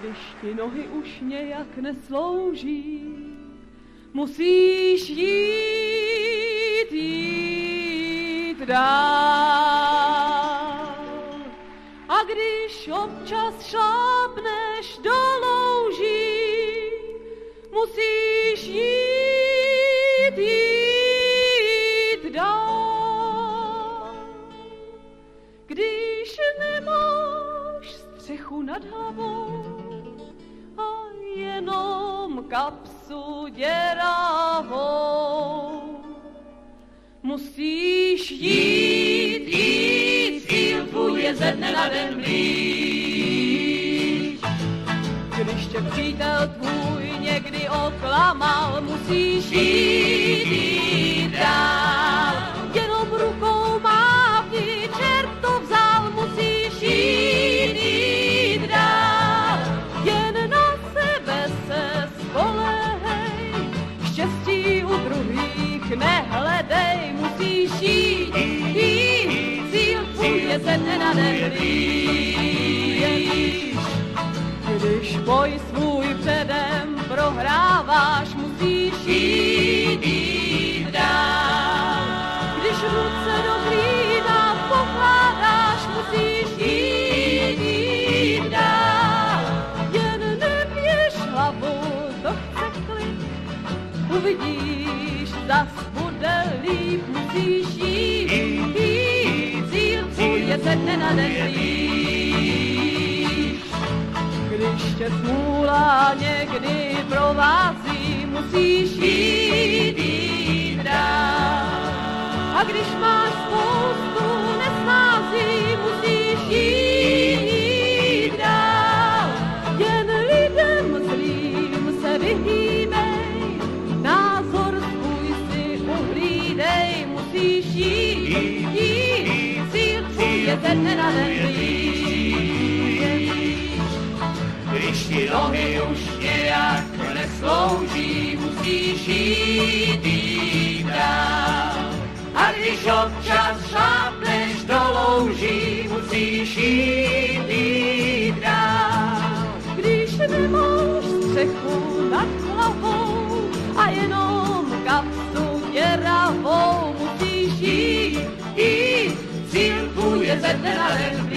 když ti nohy už nějak neslouží, musíš jít, jít dál. A když občas šlápneš do louží, musíš jít, jít dál. Když nemáš střechu nad hlavou jenom kapsu děravou, musíš jít, jít, tvůj je ze dne na den blíž. Když tě přítel tvůj někdy oklamal, musíš jít den blíž. Když boj svůj předem prohráváš, musíš jít, dál. Když ruce do hlína pokládáš, musíš jít, dál. Jen neběž hlavou, to chce klid, uvidíš, zas bude líp, musíš jít, ze dne na den. Když tě smůla někdy provází, musíš jít, jít dál. A když máš spoustu nesnází, musíš jít, jít dál. Jen lidem zlým se vyhýbej, názor svůj si uhlídej, musíš jít, jít, je dne na den blíž. Když ti nohy už nějak neslouží, musíš jít. A když občas šlápneš do louží, musíš jít. Když nemáš tvůj je